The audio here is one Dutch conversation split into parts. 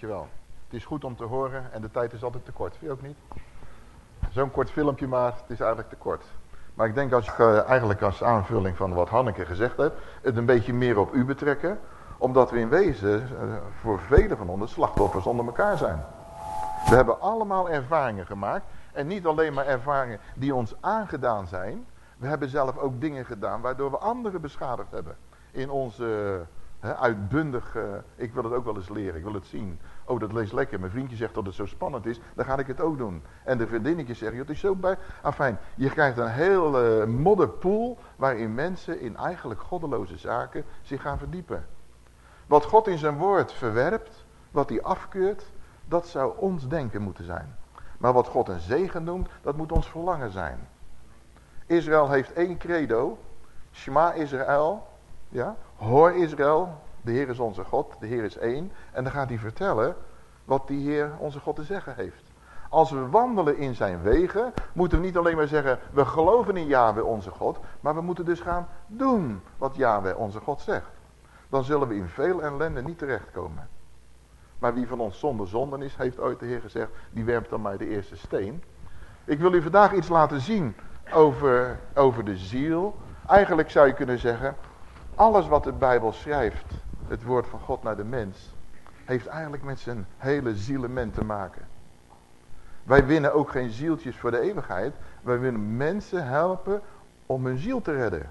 Dankjewel. Het is goed om te horen en de tijd is altijd te kort. Vind je ook niet? Zo'n kort filmpje maar, het is eigenlijk te kort. Maar ik denk als ik uh, eigenlijk als aanvulling van wat Hanneke gezegd heeft, het een beetje meer op u betrekken. Omdat we in wezen uh, voor velen van ons slachtoffers onder elkaar zijn. We hebben allemaal ervaringen gemaakt. En niet alleen maar ervaringen die ons aangedaan zijn. We hebben zelf ook dingen gedaan waardoor we anderen beschadigd hebben. In onze uh, uitbundig, ik wil het ook wel eens leren, ik wil het zien. Oh, dat leest lekker. Mijn vriendje zegt dat het zo spannend is. Dan ga ik het ook doen. En de vriendinnetje zegt, het is zo bij... Afijn, je krijgt een heel uh, modderpoel... waarin mensen in eigenlijk goddeloze zaken zich gaan verdiepen. Wat God in zijn woord verwerpt... wat hij afkeurt... dat zou ons denken moeten zijn. Maar wat God een zegen noemt... dat moet ons verlangen zijn. Israël heeft één credo. Shema Israël. Ja? Hoor Israël, de Heer is onze God, de Heer is één. En dan gaat hij vertellen wat die Heer onze God te zeggen heeft. Als we wandelen in zijn wegen, moeten we niet alleen maar zeggen, we geloven in Yahweh onze God, maar we moeten dus gaan doen wat Yahweh onze God zegt. Dan zullen we in veel ellende niet terechtkomen. Maar wie van ons zonder zonden is, heeft ooit de Heer gezegd, die werpt dan maar de eerste steen. Ik wil u vandaag iets laten zien over, over de ziel. Eigenlijk zou je kunnen zeggen, alles wat de Bijbel schrijft, het woord van God naar de mens, heeft eigenlijk met zijn hele zielement te maken. Wij winnen ook geen zieltjes voor de eeuwigheid. Wij willen mensen helpen om hun ziel te redden.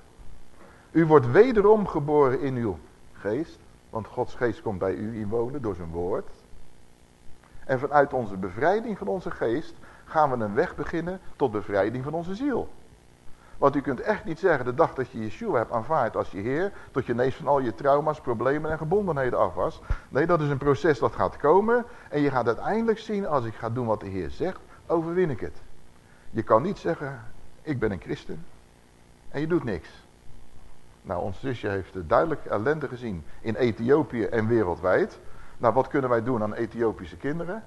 U wordt wederom geboren in uw geest. Want Gods geest komt bij u inwonen door zijn woord. En vanuit onze bevrijding van onze geest gaan we een weg beginnen tot bevrijding van onze ziel. Want u kunt echt niet zeggen, de dag dat je Yeshua hebt aanvaard als je Heer, tot je ineens van al je trauma's, problemen en gebondenheden af was. Nee, dat is een proces dat gaat komen. En je gaat uiteindelijk zien, als ik ga doen wat de Heer zegt, overwin ik het. Je kan niet zeggen, ik ben een christen. En je doet niks. Nou, ons zusje heeft duidelijk ellende gezien in Ethiopië en wereldwijd. Nou, wat kunnen wij doen aan Ethiopische kinderen?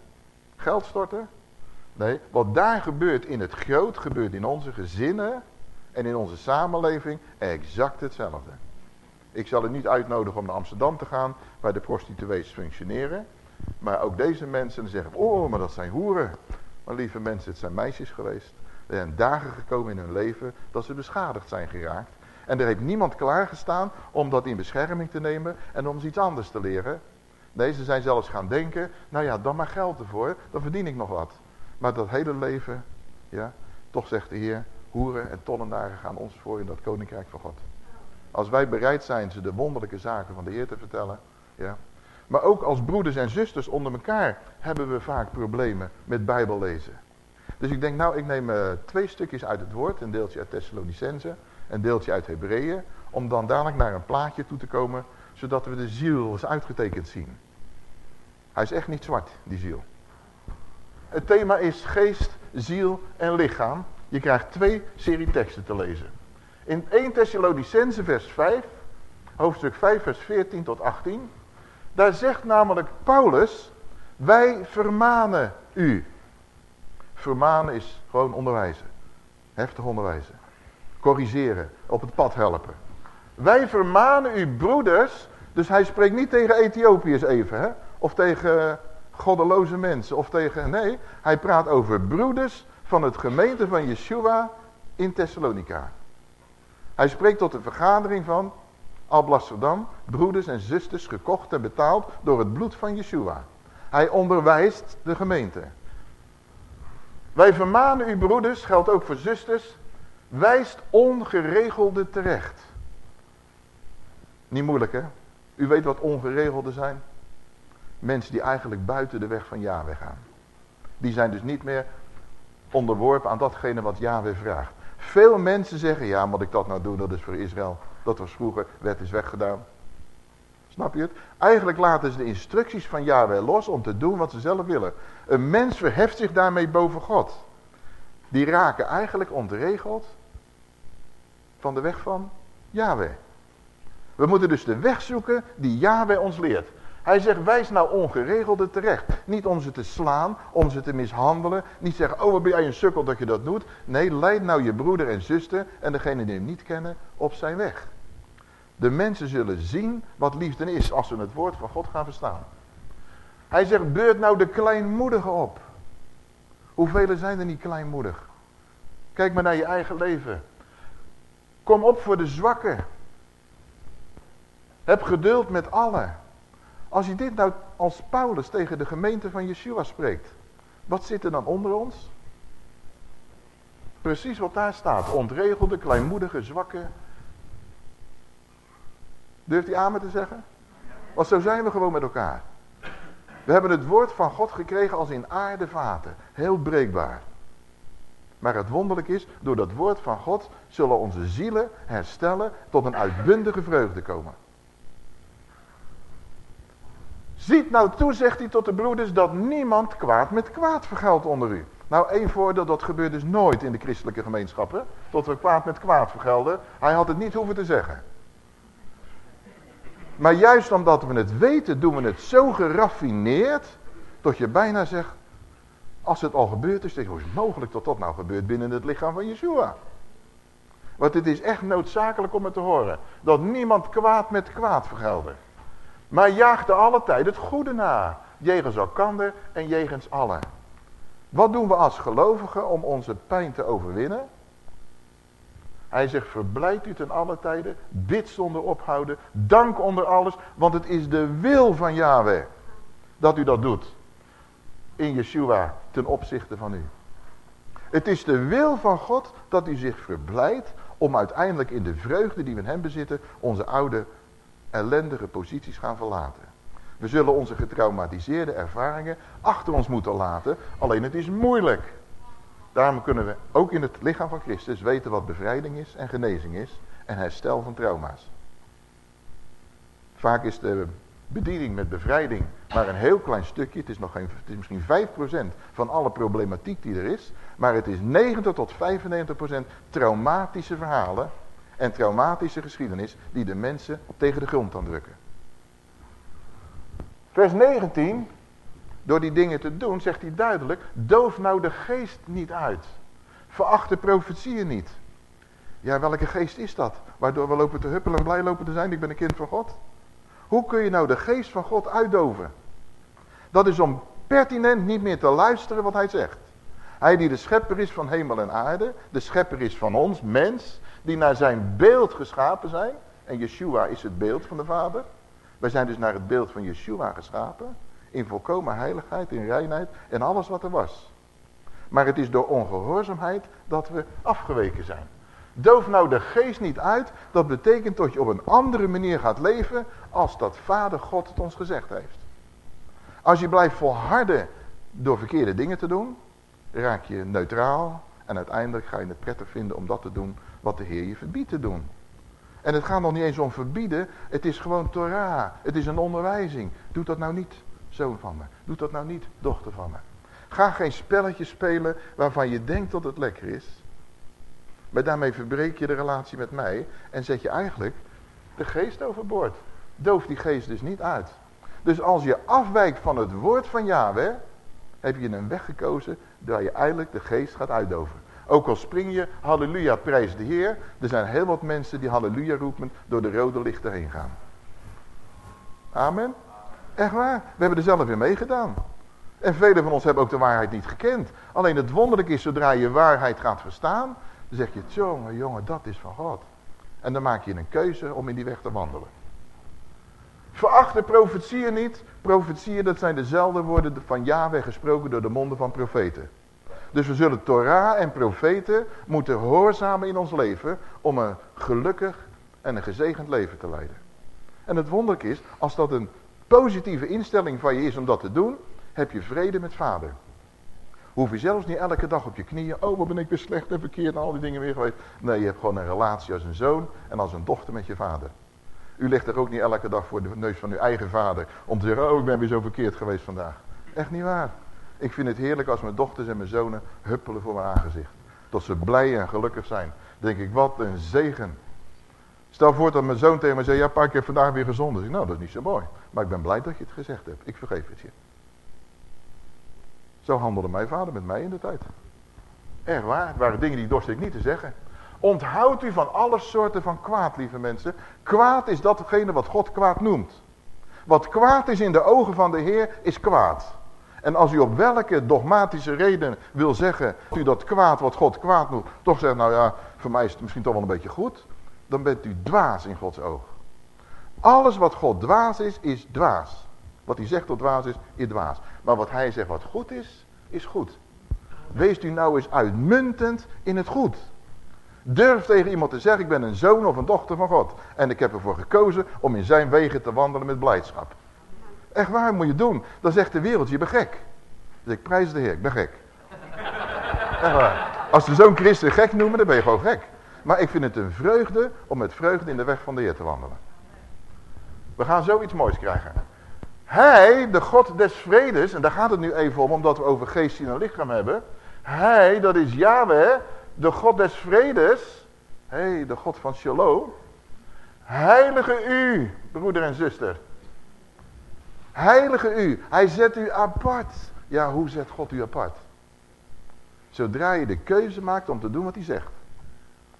Geld storten? Nee, wat daar gebeurt in het groot, gebeurt in onze gezinnen en in onze samenleving exact hetzelfde. Ik zal u niet uitnodigen om naar Amsterdam te gaan, waar de prostituees functioneren. Maar ook deze mensen zeggen, oh, maar dat zijn hoeren. Maar lieve mensen, het zijn meisjes geweest. Er zijn dagen gekomen in hun leven dat ze beschadigd zijn geraakt. En er heeft niemand klaargestaan om dat in bescherming te nemen en om ze iets anders te leren. Nee, ze zijn zelfs gaan denken, nou ja, dan maar geld ervoor, dan verdien ik nog wat. Maar dat hele leven, ja, toch zegt de Heer, hoeren en tollenaren gaan ons voor in dat koninkrijk van God. Als wij bereid zijn ze de wonderlijke zaken van de Heer te vertellen. Ja. Maar ook als broeders en zusters onder elkaar hebben we vaak problemen met Bijbel lezen. Dus ik denk nou ik neem uh, twee stukjes uit het woord. Een deeltje uit Thessalonicense. Een deeltje uit Hebreeën. Om dan dadelijk naar een plaatje toe te komen. Zodat we de ziel eens uitgetekend zien. Hij is echt niet zwart die ziel. Het thema is geest, ziel en lichaam. Je krijgt twee serie teksten te lezen. In 1 Thessalonicense vers 5, hoofdstuk 5 vers 14 tot 18. Daar zegt namelijk Paulus, wij vermanen u. Vermanen is gewoon onderwijzen. Heftig onderwijzen. Corrigeren, op het pad helpen. Wij vermanen u broeders, dus hij spreekt niet tegen Ethiopiërs even, hè? of tegen goddeloze mensen, of tegen, nee, hij praat over broeders van het gemeente van Yeshua in Thessalonica. Hij spreekt tot de vergadering van Alblasserdam, broeders en zusters gekocht en betaald door het bloed van Yeshua. Hij onderwijst de gemeente. Wij vermanen u broeders, geldt ook voor zusters, wijst ongeregelde terecht. Niet moeilijk hè? U weet wat ongeregelde zijn? Mensen die eigenlijk buiten de weg van Yahweh gaan. Die zijn dus niet meer onderworpen aan datgene wat Yahweh vraagt. Veel mensen zeggen, ja, moet ik dat nou doen, dat is voor Israël. Dat was vroeger, wet is weggedaan. Snap je het? Eigenlijk laten ze de instructies van Yahweh los om te doen wat ze zelf willen. Een mens verheft zich daarmee boven God. Die raken eigenlijk ontregeld van de weg van Yahweh. We moeten dus de weg zoeken die Yahweh ons leert. Hij zegt, wijs nou ongeregelde terecht. Niet om ze te slaan, om ze te mishandelen. Niet zeggen, oh wat ben jij een sukkel dat je dat doet. Nee, leid nou je broeder en zuster en degene die hem niet kennen op zijn weg. De mensen zullen zien wat liefde is als ze het woord van God gaan verstaan. Hij zegt, beurt nou de kleinmoedigen op. Hoeveel zijn er niet kleinmoedig? Kijk maar naar je eigen leven. Kom op voor de zwakken. Heb geduld met allen. Als je dit nou als Paulus tegen de gemeente van Yeshua spreekt. Wat zit er dan onder ons? Precies wat daar staat. Ontregelde, kleinmoedige, zwakke. Durft hij amen te zeggen? Want zo zijn we gewoon met elkaar. We hebben het woord van God gekregen als in aardevaten. Heel breekbaar. Maar het wonderlijk is, door dat woord van God zullen onze zielen herstellen tot een uitbundige vreugde komen. Ziet nou toe, zegt hij tot de broeders, dat niemand kwaad met kwaad vergeldt onder u. Nou, één voordeel, dat gebeurt dus nooit in de christelijke gemeenschappen. Tot we kwaad met kwaad vergelden. Hij had het niet hoeven te zeggen. Maar juist omdat we het weten, doen we het zo geraffineerd, tot je bijna zegt, als het al gebeurd is, hoe is het mogelijk dat dat nou gebeurt binnen het lichaam van Yeshua? Want het is echt noodzakelijk om het te horen. Dat niemand kwaad met kwaad vergelden. Maar jaagde alle tijd het goede na. Jegens elkander en jegens allen. Wat doen we als gelovigen om onze pijn te overwinnen? Hij zegt, verblijd u ten alle tijden, bid zonder ophouden, dank onder alles, want het is de wil van Yahweh dat u dat doet. In Yeshua ten opzichte van u. Het is de wil van God dat u zich verblijdt om uiteindelijk in de vreugde die we in hem bezitten, onze oude ellendige posities gaan verlaten. We zullen onze getraumatiseerde ervaringen achter ons moeten laten, alleen het is moeilijk. Daarom kunnen we ook in het lichaam van Christus weten wat bevrijding is en genezing is en herstel van trauma's. Vaak is de bediening met bevrijding maar een heel klein stukje. Het is, nog geen, het is misschien 5% van alle problematiek die er is. Maar het is 90 tot 95% traumatische verhalen en traumatische geschiedenis die de mensen tegen de grond kan drukken. Vers 19, door die dingen te doen, zegt hij duidelijk, doof nou de geest niet uit. Veracht de profetieën niet. Ja, welke geest is dat? Waardoor we lopen te huppelen en blij lopen te zijn, ik ben een kind van God. Hoe kun je nou de geest van God uitdoven? Dat is om pertinent niet meer te luisteren wat hij zegt. Hij die de schepper is van hemel en aarde, de schepper is van ons, mens, die naar zijn beeld geschapen zijn. En Yeshua is het beeld van de Vader. Wij zijn dus naar het beeld van Yeshua geschapen. In volkomen heiligheid, in reinheid en alles wat er was. Maar het is door ongehoorzaamheid dat we afgeweken zijn. Doof nou de geest niet uit. Dat betekent dat je op een andere manier gaat leven als dat Vader God het ons gezegd heeft. Als je blijft volharden door verkeerde dingen te doen, raak je neutraal. En uiteindelijk ga je het prettig vinden om dat te doen wat de Heer je verbiedt te doen. En het gaat nog niet eens om verbieden. Het is gewoon Torah. Het is een onderwijzing. Doe dat nou niet, zoon van me. Doe dat nou niet, dochter van me. Ga geen spelletje spelen waarvan je denkt dat het lekker is. Maar daarmee verbreek je de relatie met mij. En zet je eigenlijk de geest overboord. Doof die geest dus niet uit. Dus als je afwijkt van het woord van Yahweh. Heb je een weg gekozen waar je eigenlijk de geest gaat uitdoven. Ook al spring je, halleluja, prijs de Heer. Er zijn heel wat mensen die halleluja roepen door de rode lichten heen gaan. Amen. Echt waar. We hebben er zelf in meegedaan. En velen van ons hebben ook de waarheid niet gekend. Alleen het wonderlijk is, zodra je waarheid gaat verstaan, dan zeg je, jongen, jongen, dat is van God. En dan maak je een keuze om in die weg te wandelen. Veracht de profetieën niet. Profetieën, dat zijn dezelfde woorden van Yahweh gesproken door de monden van profeten. Dus we zullen Torah en profeten moeten gehoorzamen in ons leven om een gelukkig en een gezegend leven te leiden. En het wonderlijk is, als dat een positieve instelling van je is om dat te doen, heb je vrede met vader. Hoef je zelfs niet elke dag op je knieën, oh wat ben ik weer slecht en verkeerd en al die dingen weer geweest. Nee, je hebt gewoon een relatie als een zoon en als een dochter met je vader. U ligt er ook niet elke dag voor de neus van uw eigen vader om te zeggen, oh ik ben weer zo verkeerd geweest vandaag. Echt niet waar. Ik vind het heerlijk als mijn dochters en mijn zonen huppelen voor mijn aangezicht. Tot ze blij en gelukkig zijn. denk ik, wat een zegen. Stel voor dat mijn zoon tegen me zegt, ja pa, ik heb vandaag weer gezond. Ik, nou, dat is niet zo mooi. Maar ik ben blij dat je het gezegd hebt. Ik vergeef het je. Zo handelde mijn vader met mij in de tijd. Echt waar. Het waren dingen die dorst ik niet te zeggen. Onthoud u van alle soorten van kwaad, lieve mensen. Kwaad is datgene wat God kwaad noemt. Wat kwaad is in de ogen van de Heer, is kwaad. En als u op welke dogmatische reden wil zeggen, dat u dat kwaad, wat God kwaad noemt, toch zegt, nou ja, voor mij is het misschien toch wel een beetje goed, dan bent u dwaas in Gods oog. Alles wat God dwaas is, is dwaas. Wat hij zegt dat dwaas is, is dwaas. Maar wat hij zegt wat goed is, is goed. Wees u nou eens uitmuntend in het goed. Durf tegen iemand te zeggen, ik ben een zoon of een dochter van God. En ik heb ervoor gekozen om in zijn wegen te wandelen met blijdschap. Echt waar, moet je doen. Dan zegt de wereld, je bent gek. Dus ik prijs de Heer, ik ben gek. Echt waar. Als ze zo'n christen gek noemen, dan ben je gewoon gek. Maar ik vind het een vreugde om met vreugde in de weg van de Heer te wandelen. We gaan zoiets moois krijgen. Hij, de God des vredes, en daar gaat het nu even om, omdat we over geest, zien en lichaam hebben. Hij, dat is Yahweh, de God des vredes. Hé, hey, de God van Shalom. Heilige u, broeder en zuster. Heilige u. Hij zet u apart. Ja, hoe zet God u apart? Zodra je de keuze maakt om te doen wat hij zegt.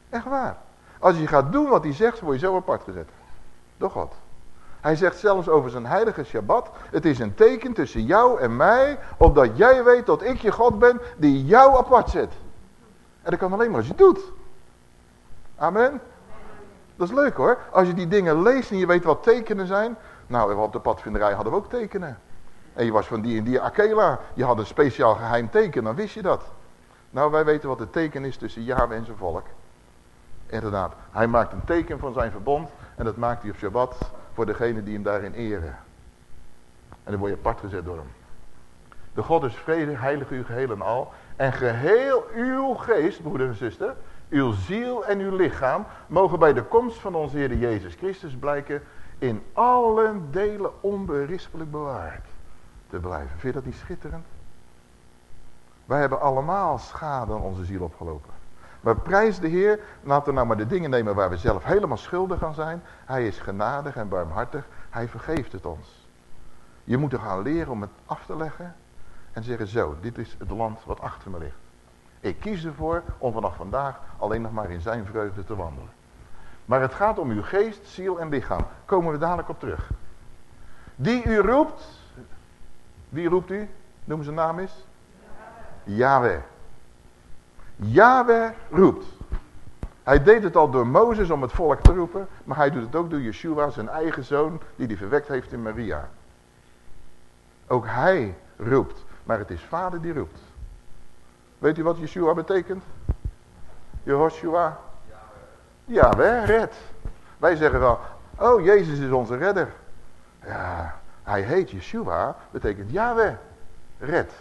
Echt waar. Als je gaat doen wat hij zegt, word je zo apart gezet. Door God. Hij zegt zelfs over zijn heilige Shabbat. Het is een teken tussen jou en mij. Opdat jij weet dat ik je God ben die jou apart zet. En dat kan alleen maar als je doet. Amen. Dat is leuk hoor. Als je die dingen leest en je weet wat tekenen zijn. Nou, op de padvinderij hadden we ook tekenen. En je was van die en die Akela. Je had een speciaal geheim teken, dan wist je dat. Nou, wij weten wat het teken is tussen Yahweh en zijn volk. Inderdaad, hij maakt een teken van zijn verbond. En dat maakt hij op Shabbat voor degene die hem daarin eren. En dan word je apart gezet door hem. De God is vrede, heilig u geheel en al. En geheel uw geest, broeder en zuster, uw ziel en uw lichaam, mogen bij de komst van onze Heer Jezus Christus blijken in allen delen onberispelijk bewaard te blijven. Vind je dat niet schitterend? Wij hebben allemaal schade aan onze ziel opgelopen. Maar prijs de Heer, laten we nou maar de dingen nemen waar we zelf helemaal schuldig aan zijn. Hij is genadig en barmhartig, hij vergeeft het ons. Je moet er gaan leren om het af te leggen en zeggen zo, dit is het land wat achter me ligt. Ik kies ervoor om vanaf vandaag alleen nog maar in zijn vreugde te wandelen. Maar het gaat om uw geest, ziel en lichaam. Komen we dadelijk op terug. Die u roept. Wie roept u? Noem zijn naam eens. Yahweh. Yahweh roept. Hij deed het al door Mozes om het volk te roepen. Maar hij doet het ook door Yeshua, zijn eigen zoon. Die hij verwekt heeft in Maria. Ook hij roept. Maar het is vader die roept. Weet u wat Yeshua betekent? Jehoshua. Yahweh, red. Wij zeggen wel, oh Jezus is onze redder. Ja, hij heet Yeshua, betekent Yahweh, red.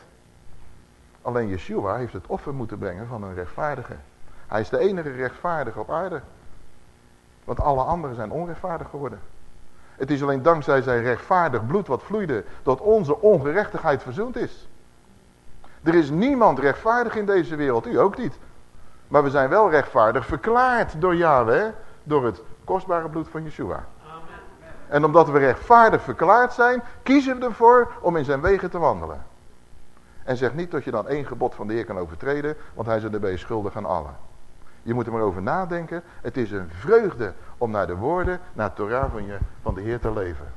Alleen Yeshua heeft het offer moeten brengen van een rechtvaardige. Hij is de enige rechtvaardige op aarde. Want alle anderen zijn onrechtvaardig geworden. Het is alleen dankzij zijn rechtvaardig bloed wat vloeide, dat onze ongerechtigheid verzoend is. Er is niemand rechtvaardig in deze wereld, u ook niet. Maar we zijn wel rechtvaardig verklaard door Yahweh, door het kostbare bloed van Yeshua. En omdat we rechtvaardig verklaard zijn, kiezen we ervoor om in zijn wegen te wandelen. En zeg niet dat je dan één gebod van de Heer kan overtreden, want hij is erbij schuldig aan allen. Je moet er maar over nadenken. Het is een vreugde om naar de woorden, naar het Torah van, je, van de Heer te leven.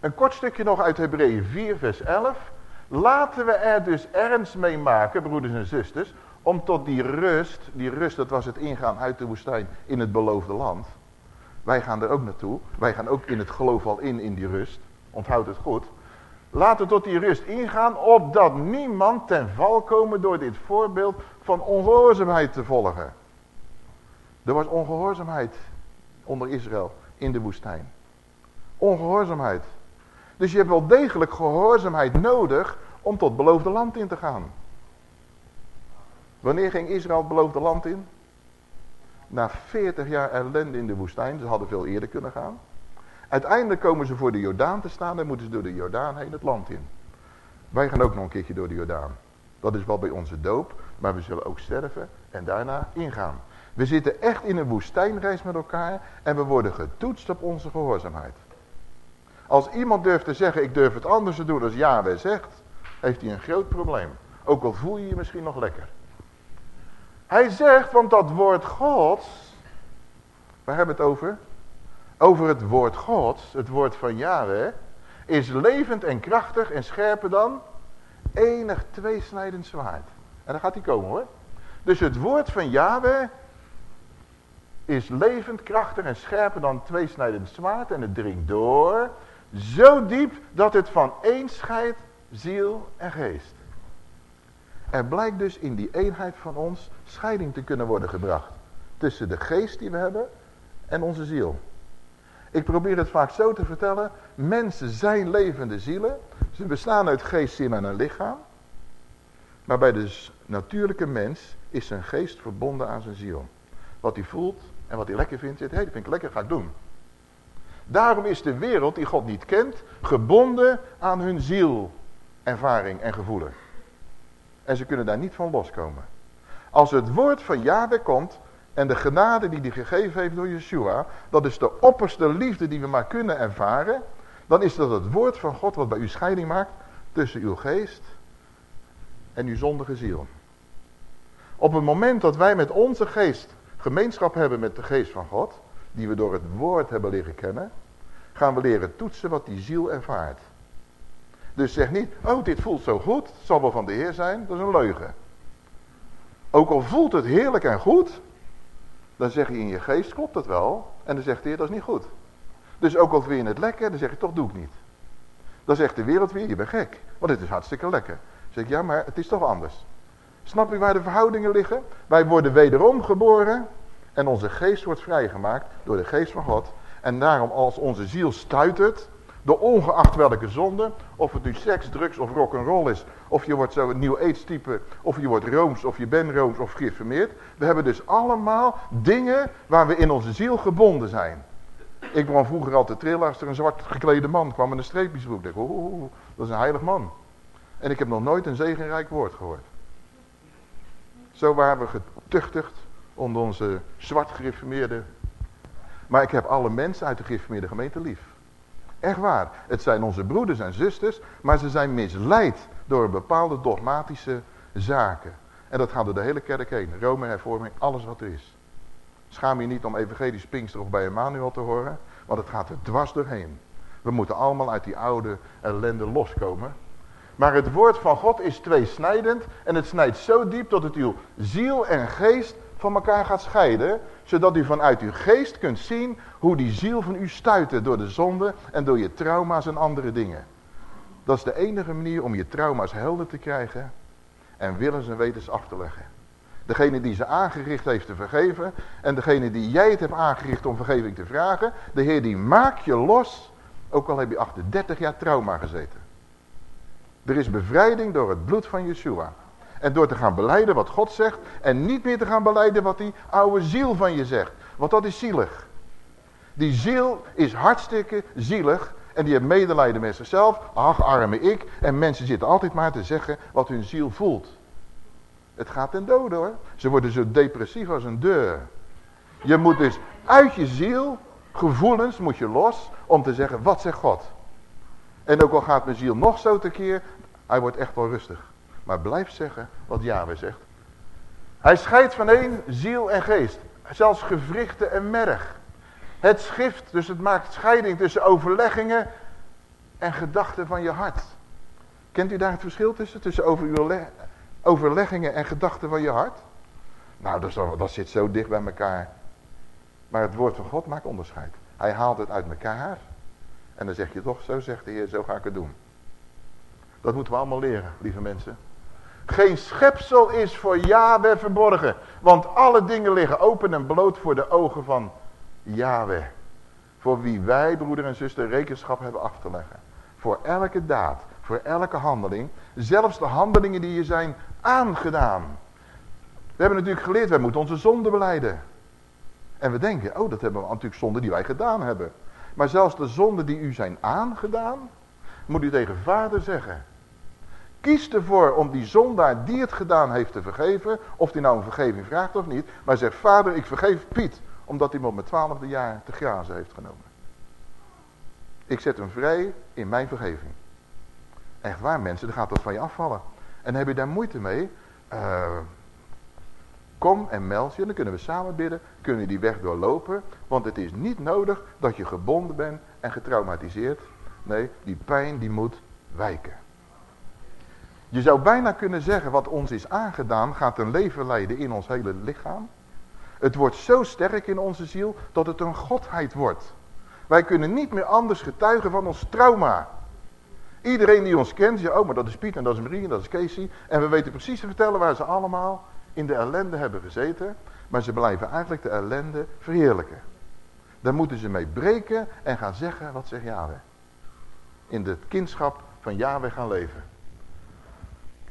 Een kort stukje nog uit Hebreeën 4 vers 11. Laten we er dus ernst mee maken, broeders en zusters, om tot die rust, die rust dat was het ingaan uit de woestijn in het beloofde land. Wij gaan er ook naartoe. Wij gaan ook in het geloof al in, in die rust. Onthoud het goed. Laten we tot die rust ingaan, opdat niemand ten val komen door dit voorbeeld van ongehoorzaamheid te volgen. Er was ongehoorzaamheid onder Israël in de woestijn. Ongehoorzaamheid. Dus je hebt wel degelijk gehoorzaamheid nodig om tot beloofde land in te gaan. Wanneer ging Israël het beloofde land in? Na 40 jaar ellende in de woestijn. Ze hadden veel eerder kunnen gaan. Uiteindelijk komen ze voor de Jordaan te staan en moeten ze door de Jordaan heen het land in. Wij gaan ook nog een keertje door de Jordaan. Dat is wel bij onze doop, maar we zullen ook sterven en daarna ingaan. We zitten echt in een woestijnreis met elkaar en we worden getoetst op onze gehoorzaamheid. Als iemand durft te zeggen, ik durf het anders te doen als Yahweh zegt, heeft hij een groot probleem. Ook al voel je je misschien nog lekker. Hij zegt, want dat woord Gods, waar hebben we het over? over het woord Gods, het woord van Yahweh, is levend en krachtig en scherper dan enig tweesnijdend zwaard. En dan gaat hij komen hoor. Dus het woord van Yahweh is levend, krachtig en scherper dan tweesnijdend zwaard. En het dringt door, zo diep dat het van één scheidt ziel en geest. Er blijkt dus in die eenheid van ons scheiding te kunnen worden gebracht. Tussen de geest die we hebben en onze ziel. Ik probeer het vaak zo te vertellen. Mensen zijn levende zielen. Ze bestaan uit geest, ziel en een lichaam. Maar bij de natuurlijke mens is zijn geest verbonden aan zijn ziel. Wat hij voelt en wat hij lekker vindt, zegt, hé, dat vind ik lekker, ga ik doen. Daarom is de wereld die God niet kent, gebonden aan hun ziel, ervaring en gevoelen. En ze kunnen daar niet van loskomen. Als het woord van Yahweh komt en de genade die hij gegeven heeft door Yeshua, dat is de opperste liefde die we maar kunnen ervaren, dan is dat het woord van God wat bij u scheiding maakt tussen uw geest en uw zondige ziel. Op het moment dat wij met onze geest gemeenschap hebben met de geest van God, die we door het woord hebben leren kennen, gaan we leren toetsen wat die ziel ervaart. Dus zeg niet, oh dit voelt zo goed, het zal wel van de Heer zijn, dat is een leugen. Ook al voelt het heerlijk en goed, dan zeg je in je geest, klopt dat wel? En dan zegt de Heer, dat is niet goed. Dus ook al vind je het lekker, dan zeg je, toch doe ik niet. Dan zegt de wereld weer, je bent gek, want het is hartstikke lekker. Dan zeg ik, ja maar het is toch anders. Snap je waar de verhoudingen liggen? Wij worden wederom geboren en onze geest wordt vrijgemaakt door de geest van God. En daarom als onze ziel stuitert, de ongeacht welke zonde, of het nu seks, drugs of rock'n'roll is, of je wordt zo een nieuw aids type, of je wordt rooms, of je bent rooms of geïnformeerd. We hebben dus allemaal dingen waar we in onze ziel gebonden zijn. Ik begon vroeger altijd trillen als er een zwart geklede man kwam met een streepjesbroek. Ik dacht, oeh, dat is een heilig man. En ik heb nog nooit een zegenrijk woord gehoord. Zo waren we getuchtigd onder onze zwart. Maar ik heb alle mensen uit de gereformeerde gemeente lief. Echt waar. Het zijn onze broeders en zusters, maar ze zijn misleid door bepaalde dogmatische zaken. En dat gaat door de hele kerk heen. Rome, hervorming, alles wat er is. Schaam je niet om evangelisch Pinkster of bij Emmanuel te horen, want het gaat er dwars doorheen. We moeten allemaal uit die oude ellende loskomen. Maar het woord van God is tweesnijdend en het snijdt zo diep dat het uw ziel en geest van elkaar gaat scheiden. Zodat u vanuit uw geest kunt zien hoe die ziel van u stuitte door de zonde en door je trauma's en andere dingen. Dat is de enige manier om je trauma's helder te krijgen en willens en wetens af te leggen. Degene die ze aangericht heeft te vergeven en degene die jij het hebt aangericht om vergeving te vragen. De Heer die maakt je los, ook al heb je achter 30 jaar trauma gezeten. Er is bevrijding door het bloed van Yeshua. En door te gaan beleiden wat God zegt. En niet meer te gaan beleiden wat die oude ziel van je zegt. Want dat is zielig. Die ziel is hartstikke zielig. En die heeft medelijden met zichzelf. Ach, arme ik. En mensen zitten altijd maar te zeggen wat hun ziel voelt. Het gaat ten dode hoor. Ze worden zo depressief als een deur. Je moet dus uit je ziel, gevoelens moet je los. Om te zeggen, wat zegt God? En ook al gaat mijn ziel nog zo tekeer. Hij wordt echt wel rustig. Maar blijf zeggen wat Yahweh zegt. Hij scheidt van één ziel en geest. Zelfs gewrichten en merg. Het schift, dus het maakt scheiding tussen overleggingen en gedachten van je hart. Kent u daar het verschil tussen? Tussen overleggingen en gedachten van je hart? Nou, dat, dat zit zo dicht bij elkaar. Maar het woord van God maakt onderscheid. Hij haalt het uit elkaar. En dan zeg je toch, zo zegt de Heer, zo ga ik het doen. Dat moeten we allemaal leren, lieve mensen. Geen schepsel is voor Yahweh verborgen. Want alle dingen liggen open en bloot voor de ogen van Yahweh. Voor wie wij, broeder en zuster, rekenschap hebben af te leggen. Voor elke daad, voor elke handeling. Zelfs de handelingen die je zijn aangedaan. We hebben natuurlijk geleerd, wij moeten onze zonde beleiden. En we denken, oh dat hebben we natuurlijk zonden die wij gedaan hebben. Maar zelfs de zonden die u zijn aangedaan, moet u tegen vader zeggen. Kies ervoor om die zondaar die het gedaan heeft te vergeven. Of die nou een vergeving vraagt of niet. Maar zeg, vader ik vergeef Piet. Omdat hij me op mijn twaalfde jaar te grazen heeft genomen. Ik zet hem vrij in mijn vergeving. Echt waar mensen, dan gaat dat van je afvallen. En heb je daar moeite mee. Uh, Kom en meld je, dan kunnen we samen bidden, kunnen die weg doorlopen. Want het is niet nodig dat je gebonden bent en getraumatiseerd. Nee, die pijn die moet wijken. Je zou bijna kunnen zeggen, wat ons is aangedaan, gaat een leven leiden in ons hele lichaam. Het wordt zo sterk in onze ziel, dat het een godheid wordt. Wij kunnen niet meer anders getuigen van ons trauma. Iedereen die ons kent, zegt, oh maar dat is Piet en dat is Marie en dat is Casey. En we weten precies te vertellen waar ze allemaal in de ellende hebben gezeten. Maar ze blijven eigenlijk de ellende verheerlijken. Daar moeten ze mee breken en gaan zeggen, wat zegt Yahweh? In het kindschap van Yahweh gaan leven.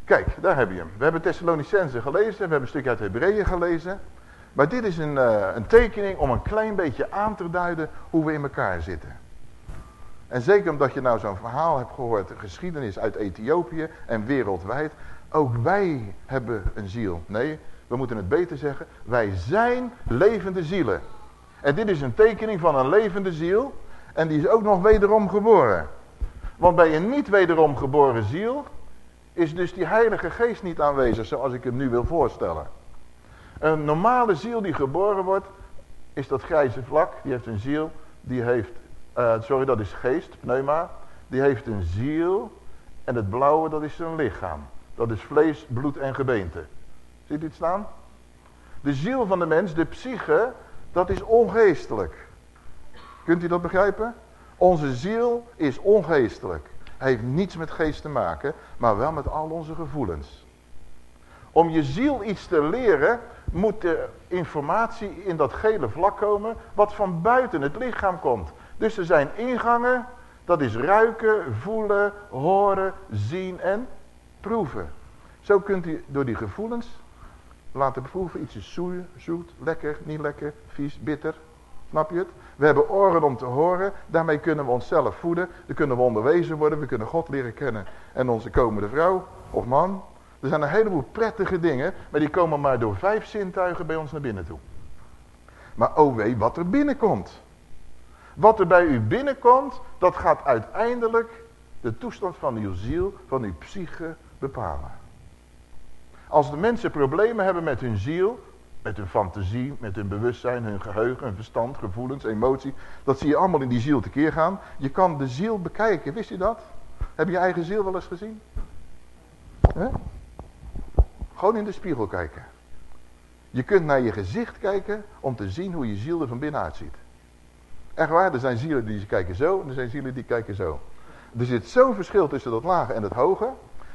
Kijk, daar heb je hem. We hebben Thessalonicense gelezen, we hebben een stukje uit Hebreeën gelezen. Maar dit is een, uh, een tekening om een klein beetje aan te duiden hoe we in elkaar zitten. En zeker omdat je nou zo'n verhaal hebt gehoord, geschiedenis uit Ethiopië en wereldwijd. Ook wij hebben een ziel. Nee, we moeten het beter zeggen. Wij zijn levende zielen. En dit is een tekening van een levende ziel. En die is ook nog wederom geboren. Want bij een niet wederom geboren ziel is dus die heilige geest niet aanwezig zoals ik hem nu wil voorstellen. Een normale ziel die geboren wordt, is dat grijze vlak. Die heeft een ziel, die heeft, uh, sorry dat is geest, pneuma. Die heeft een ziel en het blauwe dat is zijn lichaam. Dat is vlees, bloed en gebeente. Ziet u het staan? De ziel van de mens, de psyche, dat is ongeestelijk. Kunt u dat begrijpen? Onze ziel is ongeestelijk. Heeft niets met geest te maken, maar wel met al onze gevoelens. Om je ziel iets te leren, moet de informatie in dat gele vlak komen, wat van buiten het lichaam komt. Dus er zijn ingangen, dat is ruiken, voelen, horen, zien en proeven. Zo kunt u door die gevoelens laten proeven, iets is zoet, zoet, lekker, niet lekker, vies, bitter. Snap je het? We hebben oren om te horen, daarmee kunnen we onszelf voeden, dan kunnen we onderwezen worden, we kunnen God leren kennen en onze komende vrouw of man. Er zijn een heleboel prettige dingen, maar die komen maar door vijf zintuigen bij ons naar binnen toe. Maar oh wee, wat er binnenkomt. Wat er bij u binnenkomt, dat gaat uiteindelijk de toestand van uw ziel, van uw psyche bepalen. Als de mensen problemen hebben met hun ziel, met hun fantasie, met hun bewustzijn, hun geheugen, hun verstand, gevoelens, emotie. Dat zie je allemaal in die ziel tekeer gaan. Je kan de ziel bekijken, wist je dat? Heb je je eigen ziel wel eens gezien? Gewoon in de spiegel kijken. Je kunt naar je gezicht kijken om te zien hoe je ziel er van binnen uitziet. Echt waar, er zijn zielen die kijken zo en er zijn zielen die kijken zo. Er zit zo'n verschil tussen dat lage en het hoge.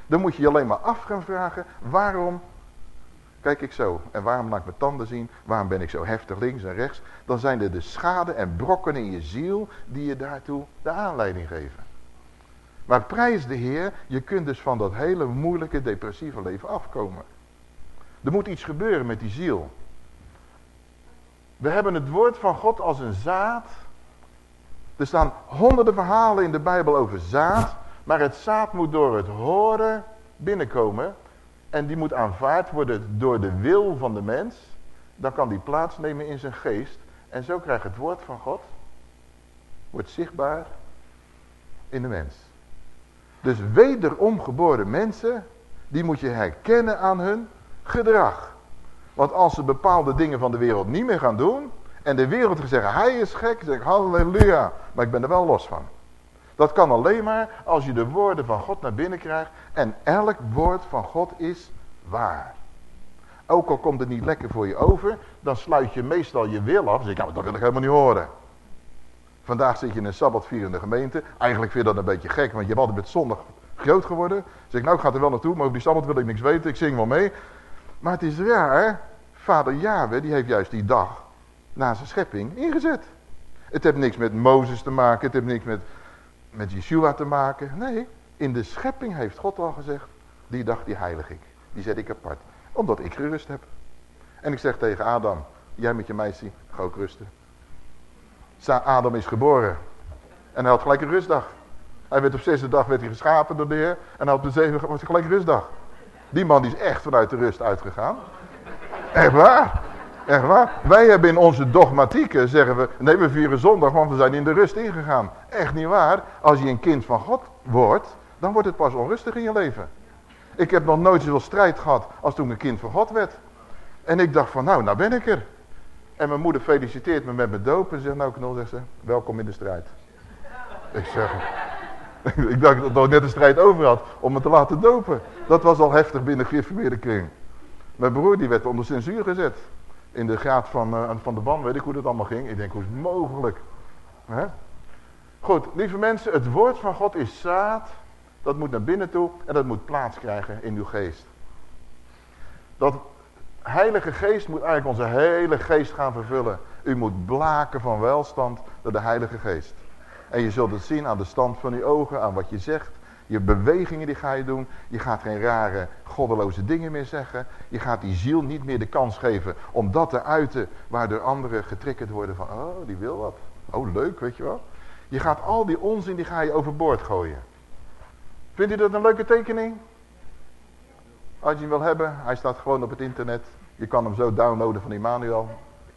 Dan moet je je alleen maar af gaan vragen, waarom kijk ik zo? En waarom laat ik mijn tanden zien? Waarom ben ik zo heftig links en rechts? Dan zijn er de schade en brokken in je ziel die je daartoe de aanleiding geven. Maar prijs de Heer, je kunt dus van dat hele moeilijke depressieve leven afkomen. Er moet iets gebeuren met die ziel. We hebben het woord van God als een zaad. Er staan honderden verhalen in de Bijbel over zaad. Maar het zaad moet door het horen binnenkomen. En die moet aanvaard worden door de wil van de mens. Dan kan die plaatsnemen in zijn geest. En zo krijgt het woord van God. Wordt zichtbaar in de mens. Dus wederom geboren mensen. Die moet je herkennen aan hun gedrag. Want als ze bepaalde dingen van de wereld niet meer gaan doen. En de wereld zeggen hij is gek. Zeg ik halleluja. Maar ik ben er wel los van. Dat kan alleen maar als je de woorden van God naar binnen krijgt. En elk woord van God is waar. Ook al komt het niet lekker voor je over, dan sluit je meestal je wil af. Zeg je, dat wil ik helemaal niet horen. Vandaag zit je in een sabbatvierende gemeente. Eigenlijk vind je dat een beetje gek, want je bent altijd met zondag groot geworden. Zeg ik, nou ik ga er wel naartoe, maar over die sabbat wil ik niks weten. Ik zing wel mee. Maar het is raar, vader Yahweh, die heeft juist die dag na zijn schepping ingezet. Het heeft niks met Mozes te maken, het heeft niks met met Yeshua te maken. Nee, in de schepping heeft God al gezegd, die dag die heilig ik. Die zet ik apart. Omdat ik gerust heb. En ik zeg tegen Adam, jij met je meisje, ga ook rusten. Adam is geboren. En hij had gelijk een rustdag. Hij werd op zesde dag werd hij geschapen door de Heer. En op de zevende was hij gelijk rustdag. Die man die is echt vanuit de rust uitgegaan. Echt waar. Echt waar? Wij hebben in onze dogmatieken, zeggen we, nee we vieren zondag, want we zijn in de rust ingegaan. Echt niet waar. Als je een kind van God wordt, dan wordt het pas onrustig in je leven. Ik heb nog nooit zoveel strijd gehad als toen ik een kind van God werd. En ik dacht van, nou, nou ben ik er. En mijn moeder feliciteert me met mijn doop en zegt, nou knol, zegt ze, welkom in de strijd. Ik zeg, ik dacht dat ik net een strijd over had om me te laten dopen. Dat was al heftig binnen geïnformeerde kring. Mijn broer die werd onder censuur gezet. In de graad van, uh, van de ban, weet ik hoe dat allemaal ging. Ik denk, hoe is het mogelijk? Hè? Goed, lieve mensen, het woord van God is zaad. Dat moet naar binnen toe en dat moet plaats krijgen in uw geest. Dat heilige geest moet eigenlijk onze hele geest gaan vervullen. U moet blaken van welstand door de heilige geest. En je zult het zien aan de stand van uw ogen, aan wat je zegt. Je bewegingen die ga je doen. Je gaat geen rare, goddeloze dingen meer zeggen. Je gaat die ziel niet meer de kans geven om dat te uiten waardoor anderen getriggerd worden van, oh, die wil wat. Oh, leuk, weet je wel. Je gaat al die onzin, die ga je overboord gooien. Vindt u dat een leuke tekening? Als je hem wil hebben, hij staat gewoon op het internet. Je kan hem zo downloaden van Immanuel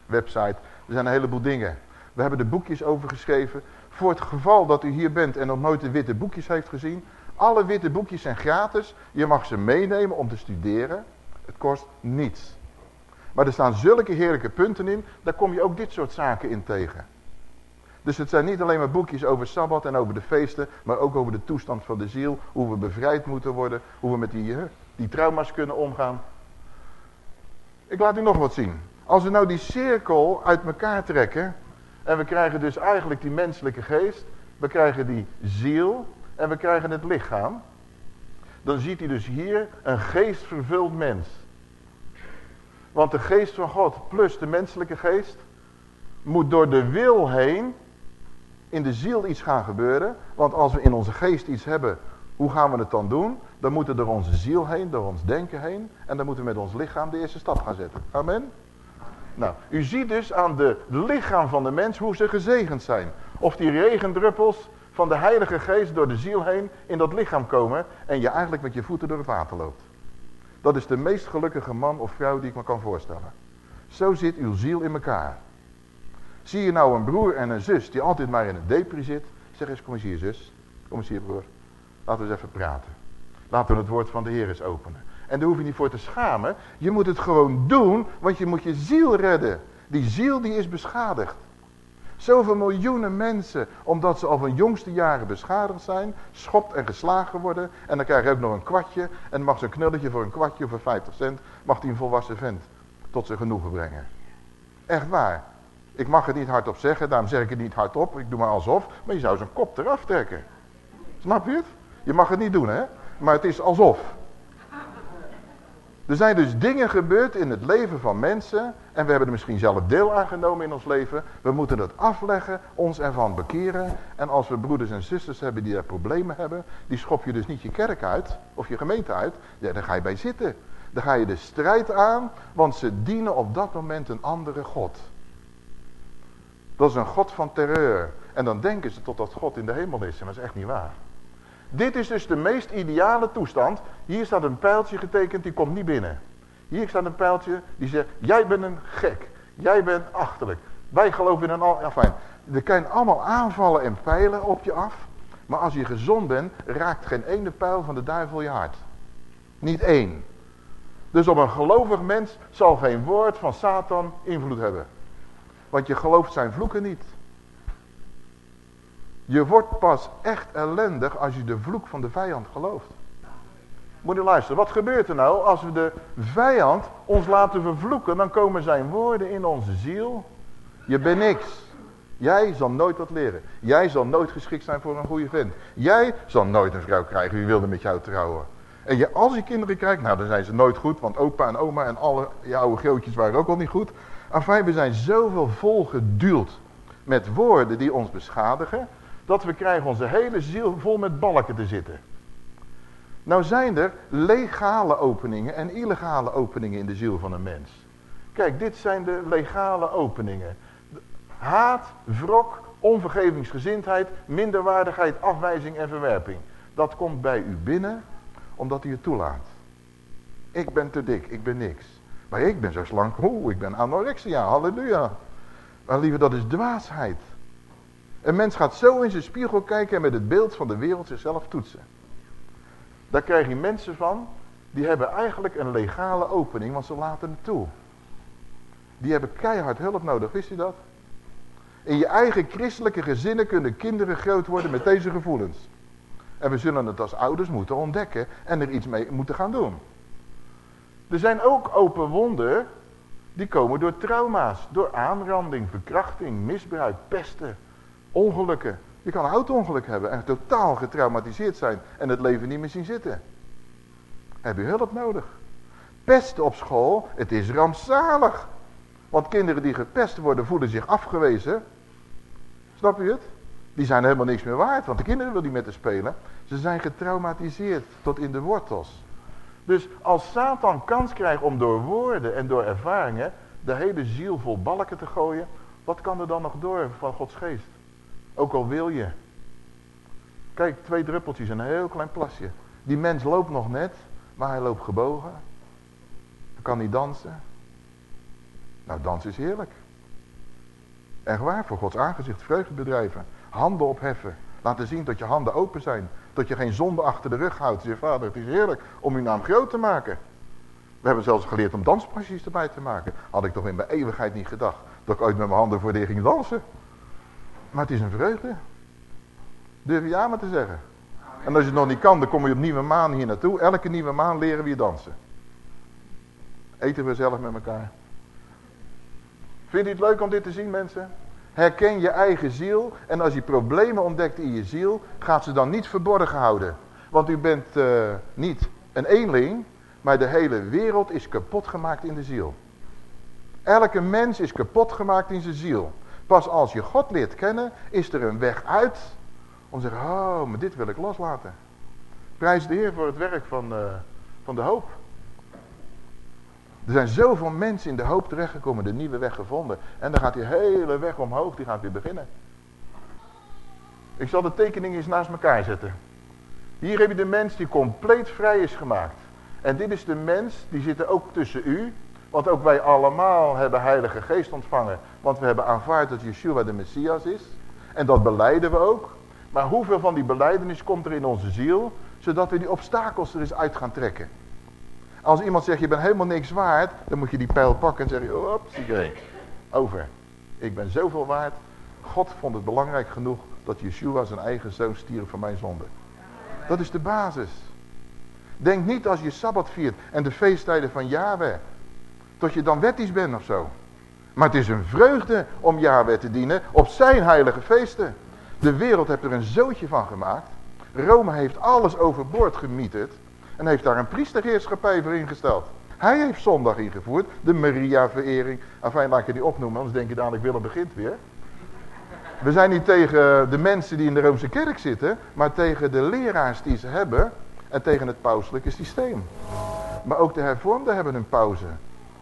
website. Er zijn een heleboel dingen. We hebben er boekjes over geschreven. Voor het geval dat u hier bent en nog nooit de witte boekjes heeft gezien. Alle witte boekjes zijn gratis. Je mag ze meenemen om te studeren. Het kost niets. Maar er staan zulke heerlijke punten in. Daar kom je ook dit soort zaken in tegen. Dus het zijn niet alleen maar boekjes over Sabbat en over de feesten. Maar ook over de toestand van de ziel. Hoe we bevrijd moeten worden. Hoe we met die, die trauma's kunnen omgaan. Ik laat u nog wat zien. Als we nou die cirkel uit elkaar trekken. En we krijgen dus eigenlijk die menselijke geest. We krijgen die ziel. En we krijgen het lichaam. Dan ziet hij dus hier een geestvervuld mens. Want de geest van God plus de menselijke geest. Moet door de wil heen in de ziel iets gaan gebeuren. Want als we in onze geest iets hebben, hoe gaan we het dan doen? Dan moeten we door onze ziel heen, door ons denken heen. En dan moeten we met ons lichaam de eerste stap gaan zetten. Amen? Nou, u ziet dus aan de lichaam van de mens hoe ze gezegend zijn. Of die regendruppels van de heilige geest door de ziel heen in dat lichaam komen. En je eigenlijk met je voeten door het water loopt. Dat is de meest gelukkige man of vrouw die ik me kan voorstellen. Zo zit uw ziel in elkaar. Zie je nou een broer en een zus die altijd maar in een depri zit. Zeg eens, kom eens hier zus. Kom eens hier broer. Laten we eens even praten. Laten we het woord van de Heer eens openen. En daar hoef je niet voor te schamen. Je moet het gewoon doen, want je moet je ziel redden. Die ziel die is beschadigd. Zoveel miljoenen mensen, omdat ze al van jongste jaren beschadigd zijn, schopt en geslagen worden. En dan krijg je ook nog een kwartje. En dan mag een knulletje voor een kwartje of voor 50 cent, mag die een volwassen vent tot zijn genoegen brengen. Echt waar. Ik mag het niet hardop zeggen, daarom zeg ik het niet hardop. Ik doe maar alsof, maar je zou zijn kop eraf trekken. Snap je het? Je mag het niet doen, hè? Maar het is alsof. Er zijn dus dingen gebeurd in het leven van mensen. En we hebben er misschien zelf deel aangenomen in ons leven. We moeten het afleggen, ons ervan bekeren. En als we broeders en zusters hebben die daar problemen hebben. Die schop je dus niet je kerk uit. Of je gemeente uit. Ja, daar ga je bij zitten. Dan ga je de strijd aan. Want ze dienen op dat moment een andere God. Dat is een God van terreur. En dan denken ze tot dat God in de hemel is. Maar dat is echt niet waar. Dit is dus de meest ideale toestand. Hier staat een pijltje getekend, die komt niet binnen. Hier staat een pijltje die zegt, jij bent een gek. Jij bent achterlijk. Wij geloven in een al... Enfin, er kunnen allemaal aanvallen en pijlen op je af. Maar als je gezond bent, raakt geen ene pijl van de duivel je hart. Niet één. Dus op een gelovig mens zal geen woord van Satan invloed hebben. Want je gelooft zijn vloeken niet. Je wordt pas echt ellendig als je de vloek van de vijand gelooft. Moet je luisteren, wat gebeurt er nou als we de vijand ons laten vervloeken? Dan komen zijn woorden in onze ziel. Je bent niks. Jij zal nooit wat leren. Jij zal nooit geschikt zijn voor een goede vent. Jij zal nooit een vrouw krijgen wie wilde met jou trouwen. En je, als je kinderen krijgt, nou dan zijn ze nooit goed. Want opa en oma en alle je oude grootjes waren ook al niet goed. Enfin, we zijn zoveel volgeduwd met woorden die ons beschadigen dat we krijgen onze hele ziel vol met balken te zitten. Nou zijn er legale openingen en illegale openingen in de ziel van een mens. Kijk, dit zijn de legale openingen. Haat, wrok, onvergevingsgezindheid, minderwaardigheid, afwijzing en verwerping. Dat komt bij u binnen omdat u het toelaat. Ik ben te dik, ik ben niks. Maar ik ben zo slank, oeh, ik ben anorexia, halleluja. Maar liever, dat is dwaasheid. Een mens gaat zo in zijn spiegel kijken en met het beeld van de wereld zichzelf toetsen. Daar krijg je mensen van, die hebben eigenlijk een legale opening, want ze laten het toe. die hebben keihard hulp nodig, wist u dat? In je eigen christelijke gezinnen kunnen kinderen groot worden met deze gevoelens. En we zullen het als ouders moeten ontdekken en er iets mee moeten gaan doen. Er zijn ook open wonden die komen door trauma's, door aanranding, verkrachting, misbruik, pesten, ongelukken. Je kan een auto-ongeluk hebben en totaal getraumatiseerd zijn en het leven niet meer zien zitten. Heb je hulp nodig? Pest op school, het is rampzalig. Want kinderen die gepest worden voelen zich afgewezen. Snap je het? Die zijn helemaal niks meer waard, want de kinderen willen niet met te spelen. Ze zijn getraumatiseerd tot in de wortels. Dus als Satan kans krijgt om door woorden en door ervaringen de hele ziel vol balken te gooien, wat kan er dan nog door van Gods geest? Ook al wil je. Kijk, twee druppeltjes, een heel klein plasje. Die mens loopt nog net, maar hij loopt gebogen. Dan kan hij dansen. Nou, dansen is heerlijk. Echt waar, voor Gods aangezicht vreugde bedrijven. Handen opheffen. Laten zien dat je handen open zijn. Dat je geen zonde achter de rug houdt. Zeg vader, het is heerlijk om uw naam groot te maken. We hebben zelfs geleerd om danspasjes erbij te maken. Had ik toch in mijn eeuwigheid niet gedacht. Dat ik ooit met mijn handen voor de ging dansen. Maar het is een vreugde. Durf je ja maar te zeggen. En als je het nog niet kan, dan kom je op nieuwe maan hier naartoe. Elke nieuwe maan leren we je dansen. Eten we zelf met elkaar. Vindt u het leuk om dit te zien mensen? Herken je eigen ziel. En als je problemen ontdekt in je ziel, gaat ze dan niet verborgen houden. Want u bent uh, niet een eenling, maar de hele wereld is kapot gemaakt in de ziel. Elke mens is kapot gemaakt in zijn ziel. Pas als je God leert kennen, is er een weg uit om te zeggen, oh, maar dit wil ik loslaten. Prijs de Heer voor het werk van, uh, van de hoop. Er zijn zoveel mensen in de hoop terechtgekomen, de nieuwe weg gevonden. En dan gaat die hele weg omhoog, die gaat weer beginnen. Ik zal de tekeningen eens naast elkaar zetten. Hier heb je de mens die compleet vrij is gemaakt. En dit is de mens, die zit ook tussen u. Want ook wij allemaal hebben heilige geest ontvangen. Want we hebben aanvaard dat Yeshua de Messias is. En dat beleiden we ook. Maar hoeveel van die beleidenis komt er in onze ziel, zodat we die obstakels er eens uit gaan trekken. Als iemand zegt, je bent helemaal niks waard, dan moet je die pijl pakken en zeggen, oké, over. Ik ben zoveel waard. God vond het belangrijk genoeg dat Yeshua zijn eigen zoon stierf voor mijn zonde. Dat is de basis. Denk niet als je Sabbat viert en de feesttijden van Yahweh, dat je dan wettisch bent of zo. Maar het is een vreugde om Yahweh te dienen op zijn heilige feesten. De wereld heeft er een zootje van gemaakt. Rome heeft alles overboord gemieterd. En heeft daar een priesterheerschappij voor ingesteld. Hij heeft zondag ingevoerd. De Maria-verering. Enfin, laat je die opnoemen, anders denk je dadelijk Willem begint weer. We zijn niet tegen de mensen die in de Roomse kerk zitten. Maar tegen de leraars die ze hebben. En tegen het pauselijke systeem. Maar ook de hervormden hebben een pauze.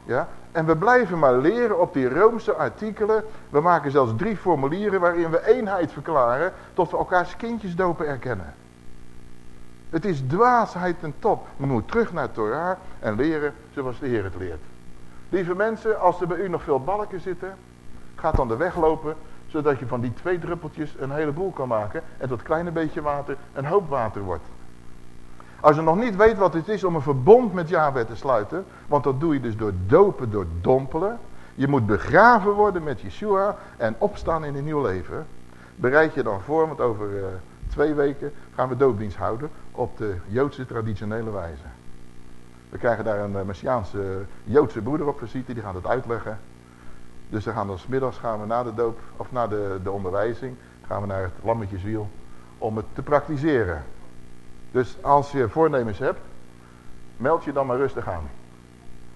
Ja? En we blijven maar leren op die Roomse artikelen. We maken zelfs drie formulieren waarin we eenheid verklaren tot we elkaars kindjesdopen erkennen. Het is dwaasheid ten top. We moeten terug naar Torah en leren zoals de Heer het leert. Lieve mensen, als er bij u nog veel balken zitten, ga dan de weg lopen, zodat je van die twee druppeltjes een heleboel kan maken en dat kleine beetje water een hoop water wordt. Als je nog niet weet wat het is om een verbond met Yahweh te sluiten, want dat doe je dus door dopen, door dompelen. Je moet begraven worden met Yeshua en opstaan in een nieuw leven. Bereid je dan voor, want over uh, twee weken gaan we doopdienst houden op de Joodse traditionele wijze. We krijgen daar een uh, Messiaanse Joodse broeder op visite, die gaat het uitleggen. Dus dan gaan we middags gaan we na de doop, of na de, de onderwijzing, gaan we naar het lammetjeswiel om het te praktiseren. Dus als je voornemens hebt, meld je dan maar rustig aan.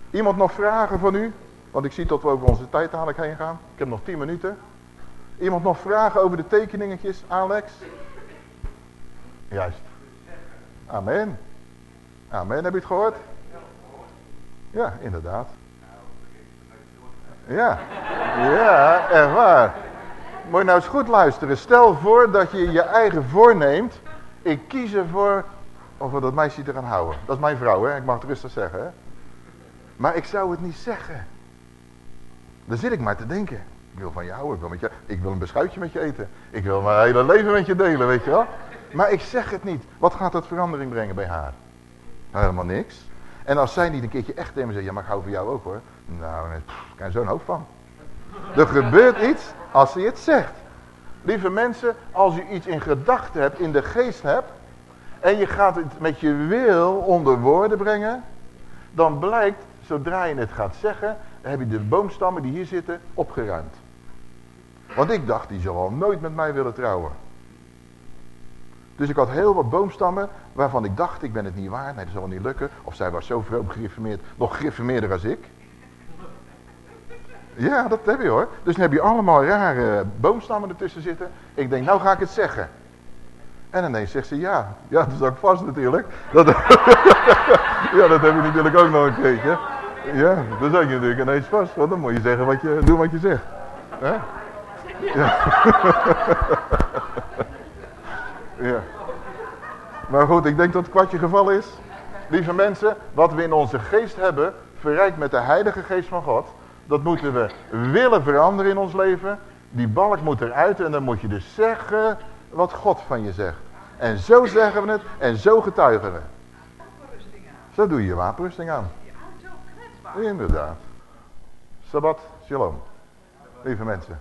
Iemand nog vragen van u? Want ik zie dat we over onze tijd dadelijk heen gaan. Ik heb nog 10 minuten. Iemand nog vragen over de tekeningetjes, Alex? Juist. Amen. Amen, heb je het gehoord? Ja, inderdaad. Ja, ja, echt waar. Je nou eens goed luisteren. Stel voor dat je je eigen voorneemt ik kies ervoor om van dat meisje te gaan houden. Dat is mijn vrouw, hè? ik mag het rustig zeggen. Hè? Maar ik zou het niet zeggen. Dan zit ik maar te denken. Ik wil van je houden, ik wil, met je, ik wil een beschuitje met je eten. Ik wil mijn hele leven met je delen, weet je wel. Maar ik zeg het niet. Wat gaat dat verandering brengen bij haar? Helemaal niks. En als zij niet een keertje echt tegen me zeggen, ja maar ik hou van jou ook hoor. Nou, daar kan je zo'n hoofd van. Er gebeurt iets als ze het zegt. Lieve mensen, als u iets in gedachten hebt, in de geest hebt, en je gaat het met je wil onder woorden brengen, dan blijkt, zodra je het gaat zeggen, heb je de boomstammen die hier zitten opgeruimd. Want ik dacht, die zal al nooit met mij willen trouwen. Dus ik had heel wat boomstammen waarvan ik dacht, ik ben het niet waar. Nee, dat zal niet lukken. Of zij was zo vroom gereformeerd, nog gereformeerder als ik. Ja, dat heb je hoor. Dus dan heb je allemaal rare boomstammen ertussen zitten. Ik denk, nou ga ik het zeggen. En ineens zegt ze ja. Ja, dat is ook vast natuurlijk. Dat, ja, dat heb je natuurlijk ook nog een keertje. Ja, dan zat je natuurlijk ineens vast. Want dan moet je zeggen wat je, doen wat je zegt. Ja. ja. Maar goed, ik denk dat het kwartje geval is. Lieve mensen, wat we in onze geest hebben, verrijkt met de heilige geest van God. Dat moeten we willen veranderen in ons leven. Die balk moet eruit en dan moet je dus zeggen wat God van je zegt. En zo zeggen we het en zo getuigen we. Zo doe je je wapenrusting aan. Inderdaad. Sabbat, shalom. Lieve mensen.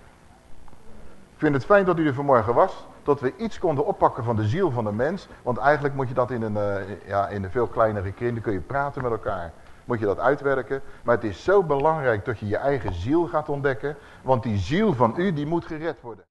Ik vind het fijn dat u er vanmorgen was. Dat we iets konden oppakken van de ziel van de mens. Want eigenlijk moet je dat in een, uh, ja, in een veel kleinere kring. Kun je praten met elkaar. Moet je dat uitwerken. Maar het is zo belangrijk dat je je eigen ziel gaat ontdekken. Want die ziel van u, die moet gered worden.